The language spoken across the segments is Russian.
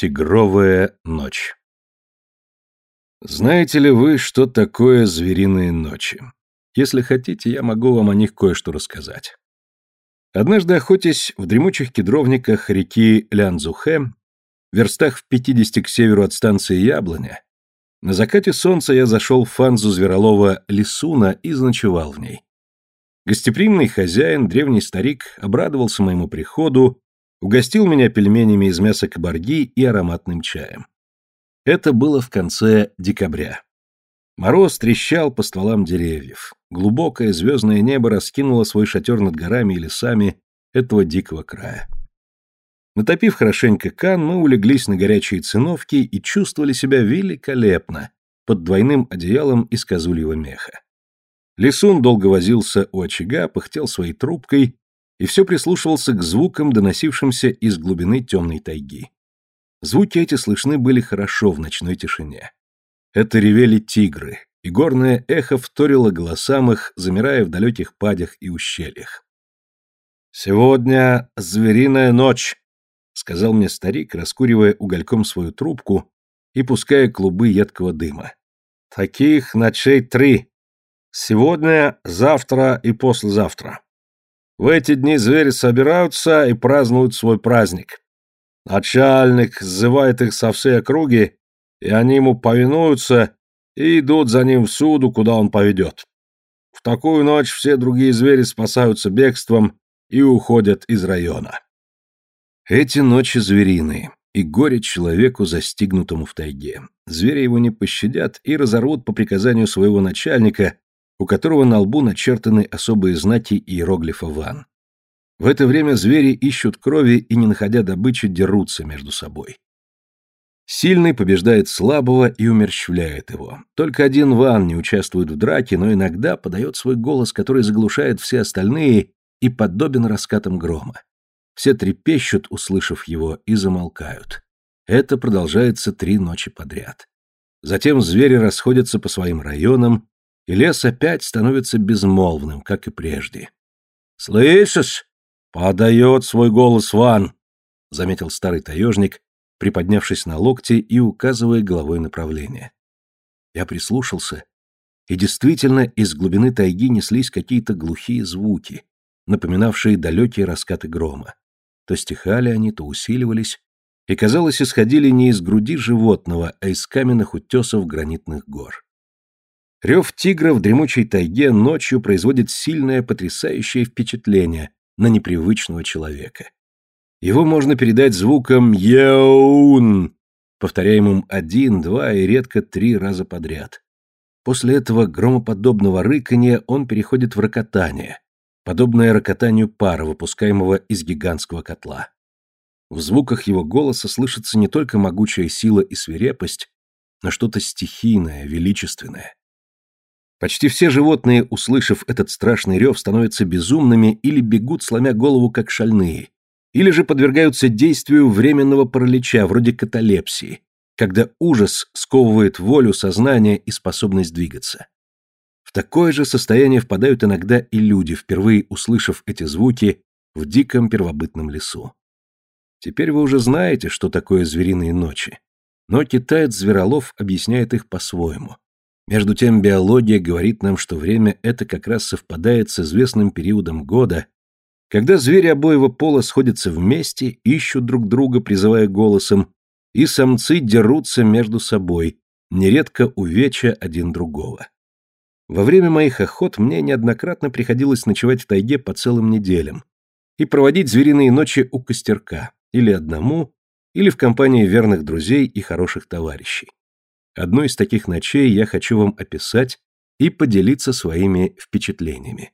Тигровая ночь. Знаете ли вы, что такое звериные ночи? Если хотите, я могу вам о них кое-что рассказать. Однажды, охотясь в дремучих кедровниках реки Лянзухэ, в верстах в 50 к северу от станции Яблоня, на закате солнца я зашел в фанзу зверолова Лисуна и заночевал в ней. Гостеприимный хозяин, древний старик, обрадовался моему приходу угостил меня пельменями из мяса кабарги и ароматным чаем. Это было в конце декабря. Мороз трещал по стволам деревьев. Глубокое звездное небо раскинуло свой шатер над горами и лесами этого дикого края. Натопив хорошенько кан, мы улеглись на горячие циновки и чувствовали себя великолепно под двойным одеялом из козульего меха. Лисун долго возился у очага, пыхтел своей трубкой и все прислушивался к звукам, доносившимся из глубины темной тайги. Звуки эти слышны были хорошо в ночной тишине. Это ревели тигры, и горное эхо вторило голосам их, замирая в далеких падях и ущельях. «Сегодня звериная ночь», — сказал мне старик, раскуривая угольком свою трубку и пуская клубы едкого дыма. «Таких ночей три. Сегодня, завтра и послезавтра. В эти дни звери собираются и празднуют свой праздник. Начальник сзывает их со всей округи, и они ему повинуются и идут за ним всюду, куда он поведет. В такую ночь все другие звери спасаются бегством и уходят из района. Эти ночи звериные, и горе человеку, застигнутому в тайге. Звери его не пощадят и разорвут по приказанию своего начальника, у которого на лбу начертаны особые знаки иероглифа ван. В это время звери ищут крови и, не находя добычи, дерутся между собой. Сильный побеждает слабого и умерщвляет его. Только один ван не участвует в драке, но иногда подает свой голос, который заглушает все остальные и подобен раскатам грома. Все трепещут, услышав его, и замолкают. Это продолжается три ночи подряд. Затем звери расходятся по своим районам, и лес опять становится безмолвным, как и прежде. «Слышишь?» — подает свой голос Ван, — заметил старый таежник, приподнявшись на локте и указывая головой направление. Я прислушался, и действительно из глубины тайги неслись какие-то глухие звуки, напоминавшие далекие раскаты грома. То стихали они, то усиливались, и, казалось, исходили не из груди животного, а из каменных утесов гранитных гор. Рев тигра в дремучей тайге ночью производит сильное, потрясающее впечатление на непривычного человека. Его можно передать звуком «Еун», повторяемым один, два и редко три раза подряд. После этого громоподобного рыканья он переходит в рокотание, подобное рокотанию пара, выпускаемого из гигантского котла. В звуках его голоса слышится не только могучая сила и свирепость, но что-то стихийное, величественное. Почти все животные, услышав этот страшный рев, становятся безумными или бегут, сломя голову, как шальные, или же подвергаются действию временного паралича, вроде каталепсии, когда ужас сковывает волю, сознание и способность двигаться. В такое же состояние впадают иногда и люди, впервые услышав эти звуки в диком первобытном лесу. Теперь вы уже знаете, что такое звериные ночи, но китаец-зверолов объясняет их по-своему. Между тем биология говорит нам, что время это как раз совпадает с известным периодом года, когда звери обоего пола сходятся вместе, ищут друг друга, призывая голосом, и самцы дерутся между собой, нередко увеча один другого. Во время моих охот мне неоднократно приходилось ночевать в тайге по целым неделям и проводить звериные ночи у костерка, или одному, или в компании верных друзей и хороших товарищей. Одну из таких ночей я хочу вам описать и поделиться своими впечатлениями.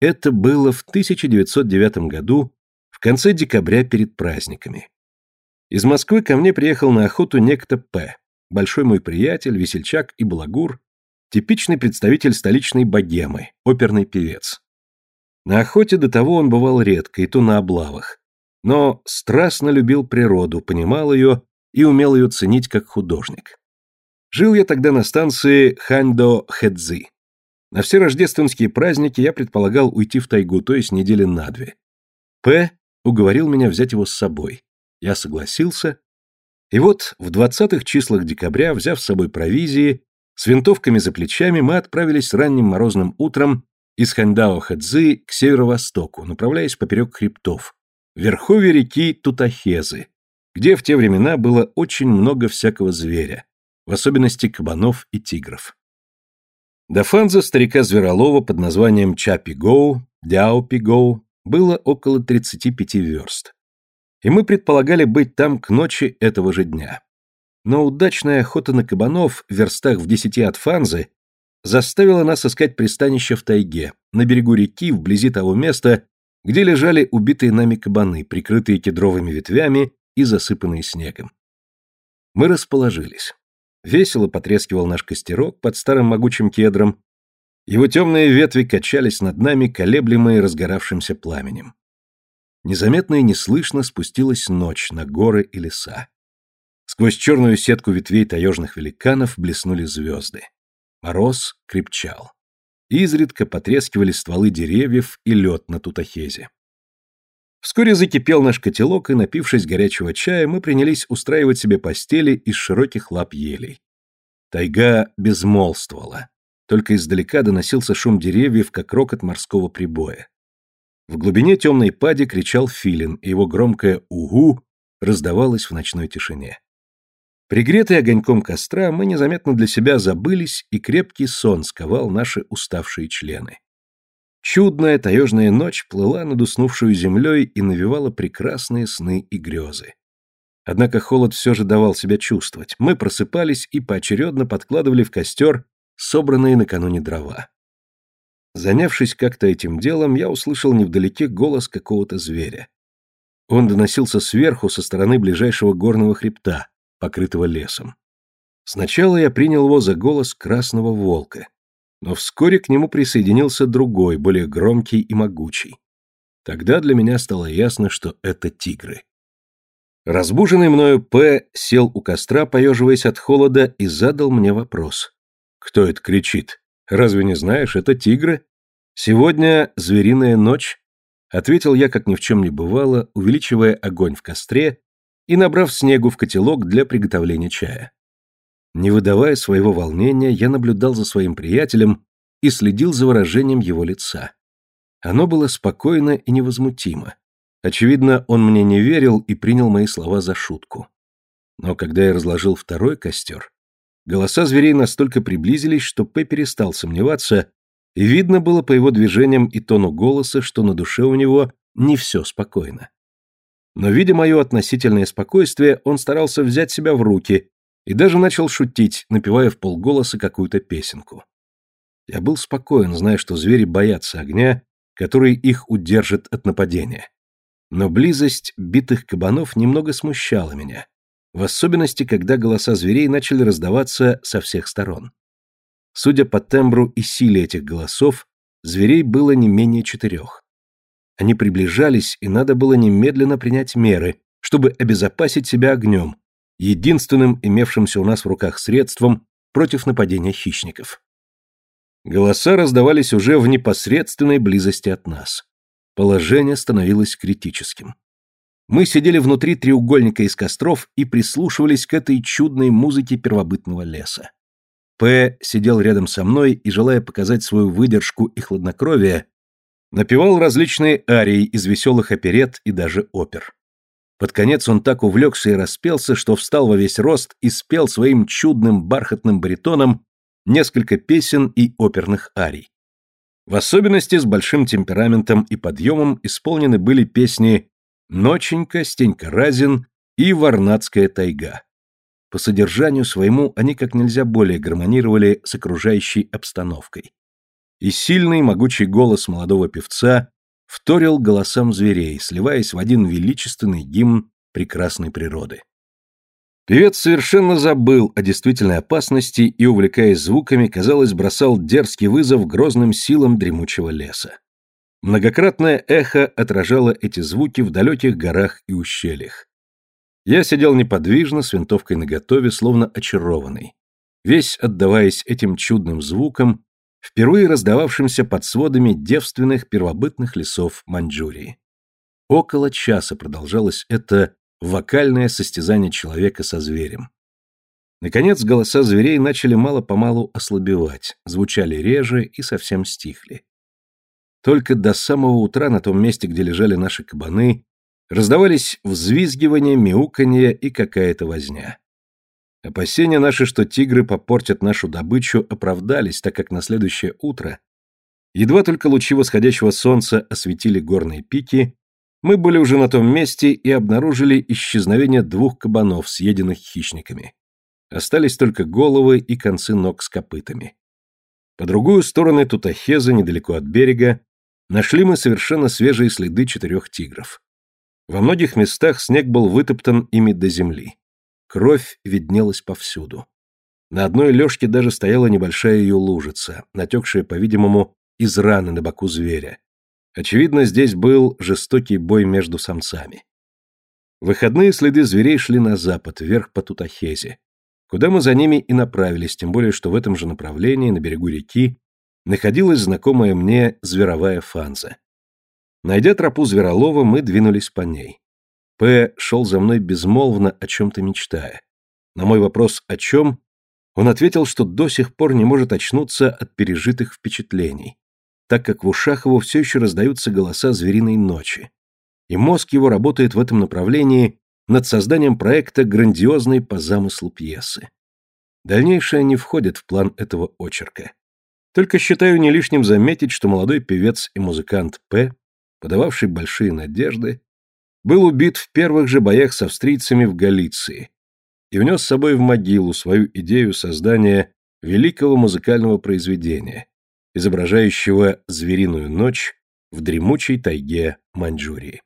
Это было в 1909 году, в конце декабря перед праздниками. Из Москвы ко мне приехал на охоту некто П., большой мой приятель, весельчак и балагур, типичный представитель столичной богемы, оперный певец. На охоте до того он бывал редко, и то на облавах, но страстно любил природу, понимал ее и умел ее ценить как художник. Жил я тогда на станции Ханьдо-Хэдзи. На все рождественские праздники я предполагал уйти в тайгу, то есть недели на две. П. уговорил меня взять его с собой. Я согласился, И вот в двадцатых числах декабря, взяв с собой провизии, с винтовками за плечами мы отправились ранним морозным утром из Хандао-Хэцзы к северо-востоку, направляясь поперек хребтов, в верховье реки Тутахезы, где в те времена было очень много всякого зверя, в особенности кабанов и тигров. До Фанза старика Зверолова под названием Чапи-Гоу, Дяопи-Гоу было около 35 верст. И мы предполагали быть там к ночи этого же дня. Но удачная охота на кабанов в верстах в десяти от Фанзы заставила нас искать пристанище в тайге, на берегу реки, вблизи того места, где лежали убитые нами кабаны, прикрытые кедровыми ветвями и засыпанные снегом. Мы расположились. Весело потрескивал наш костерок под старым могучим кедром. Его темные ветви качались над нами, колеблемые разгоравшимся пламенем. Незаметно и неслышно спустилась ночь на горы и леса. Сквозь черную сетку ветвей таежных великанов блеснули звезды. Мороз крепчал. Изредка потрескивали стволы деревьев и лед на Тутахезе. Вскоре закипел наш котелок, и, напившись горячего чая, мы принялись устраивать себе постели из широких лап елей. Тайга безмолвствовала. Только издалека доносился шум деревьев, как рокот морского прибоя. В глубине темной пади кричал филин, и его громкое «угу» раздавалось в ночной тишине. Пригретые огоньком костра, мы незаметно для себя забылись, и крепкий сон сковал наши уставшие члены. Чудная таежная ночь плыла над уснувшую землей и навевала прекрасные сны и грезы. Однако холод все же давал себя чувствовать. Мы просыпались и поочередно подкладывали в костер собранные накануне дрова. Занявшись как-то этим делом, я услышал невдалеке голос какого-то зверя. Он доносился сверху со стороны ближайшего горного хребта, покрытого лесом. Сначала я принял его за голос красного волка, но вскоре к нему присоединился другой, более громкий и могучий. Тогда для меня стало ясно, что это тигры. Разбуженный мною П. сел у костра, поеживаясь от холода, и задал мне вопрос. «Кто это кричит? Разве не знаешь, это тигры?» «Сегодня звериная ночь», — ответил я, как ни в чем не бывало, увеличивая огонь в костре и набрав снегу в котелок для приготовления чая. Не выдавая своего волнения, я наблюдал за своим приятелем и следил за выражением его лица. Оно было спокойно и невозмутимо. Очевидно, он мне не верил и принял мои слова за шутку. Но когда я разложил второй костер, голоса зверей настолько приблизились, что П перестал сомневаться, и видно было по его движениям и тону голоса, что на душе у него не все спокойно. Но, видя мое относительное спокойствие, он старался взять себя в руки и даже начал шутить, напевая в полголоса какую-то песенку. Я был спокоен, зная, что звери боятся огня, который их удержит от нападения. Но близость битых кабанов немного смущала меня, в особенности, когда голоса зверей начали раздаваться со всех сторон. Судя по тембру и силе этих голосов, зверей было не менее четырех. Они приближались, и надо было немедленно принять меры, чтобы обезопасить себя огнем, единственным имевшимся у нас в руках средством против нападения хищников. Голоса раздавались уже в непосредственной близости от нас. Положение становилось критическим. Мы сидели внутри треугольника из костров и прислушивались к этой чудной музыке первобытного леса. П. сидел рядом со мной и, желая показать свою выдержку и хладнокровие, Напевал различные арии из веселых оперет и даже опер. Под конец он так увлекся и распелся, что встал во весь рост и спел своим чудным бархатным баритоном несколько песен и оперных арий. В особенности с большим темпераментом и подъемом исполнены были песни «Ноченька», «Стенька Разин» и «Варнадская тайга». По содержанию своему они как нельзя более гармонировали с окружающей обстановкой и сильный могучий голос молодого певца вторил голосам зверей, сливаясь в один величественный гимн прекрасной природы. Певец совершенно забыл о действительной опасности и, увлекаясь звуками, казалось, бросал дерзкий вызов грозным силам дремучего леса. Многократное эхо отражало эти звуки в далеких горах и ущельях. Я сидел неподвижно, с винтовкой наготове, словно очарованный, весь отдаваясь этим чудным звукам впервые раздававшимся под сводами девственных первобытных лесов Маньчжурии. Около часа продолжалось это вокальное состязание человека со зверем. Наконец, голоса зверей начали мало-помалу ослабевать, звучали реже и совсем стихли. Только до самого утра на том месте, где лежали наши кабаны, раздавались взвизгивания, мяуканье и какая-то возня. Опасения наши, что тигры попортят нашу добычу, оправдались, так как на следующее утро, едва только лучи восходящего солнца осветили горные пики, мы были уже на том месте и обнаружили исчезновение двух кабанов, съеденных хищниками. Остались только головы и концы ног с копытами. По другую сторону Тутахеза, недалеко от берега, нашли мы совершенно свежие следы четырех тигров. Во многих местах снег был вытоптан ими до земли. Кровь виднелась повсюду. На одной лёжке даже стояла небольшая ее лужица, натекшая, по-видимому, из раны на боку зверя. Очевидно, здесь был жестокий бой между самцами. Выходные следы зверей шли на запад, вверх по Тутахезе, куда мы за ними и направились, тем более, что в этом же направлении, на берегу реки, находилась знакомая мне зверовая фанза. Найдя тропу Зверолова, мы двинулись по ней. П. шел за мной безмолвно, о чем-то мечтая. На мой вопрос «о чем?» он ответил, что до сих пор не может очнуться от пережитых впечатлений, так как в ушах его все еще раздаются голоса звериной ночи. И мозг его работает в этом направлении над созданием проекта грандиозной по замыслу пьесы. Дальнейшее не входит в план этого очерка. Только считаю не лишним заметить, что молодой певец и музыкант П, подававший большие надежды, был убит в первых же боях с австрийцами в Галиции и внес с собой в могилу свою идею создания великого музыкального произведения, изображающего звериную ночь в дремучей тайге Маньчжурии.